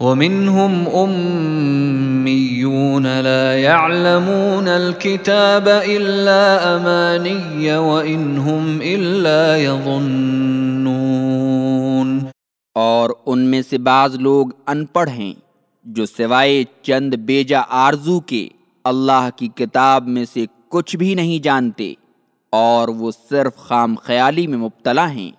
ومنهم أميون لا يعلمون الكتاب إلا أماني وإن هم إلا يظنون. اور ان میں سے بعض لوگ ان پڑھ ہیں جو سوائے چند بیجا آرزو کے اللہ کی کتاب میں سے کچھ بھی نہیں جانتے اور وہ صرف خام خیالی میں مبتلا ہیں۔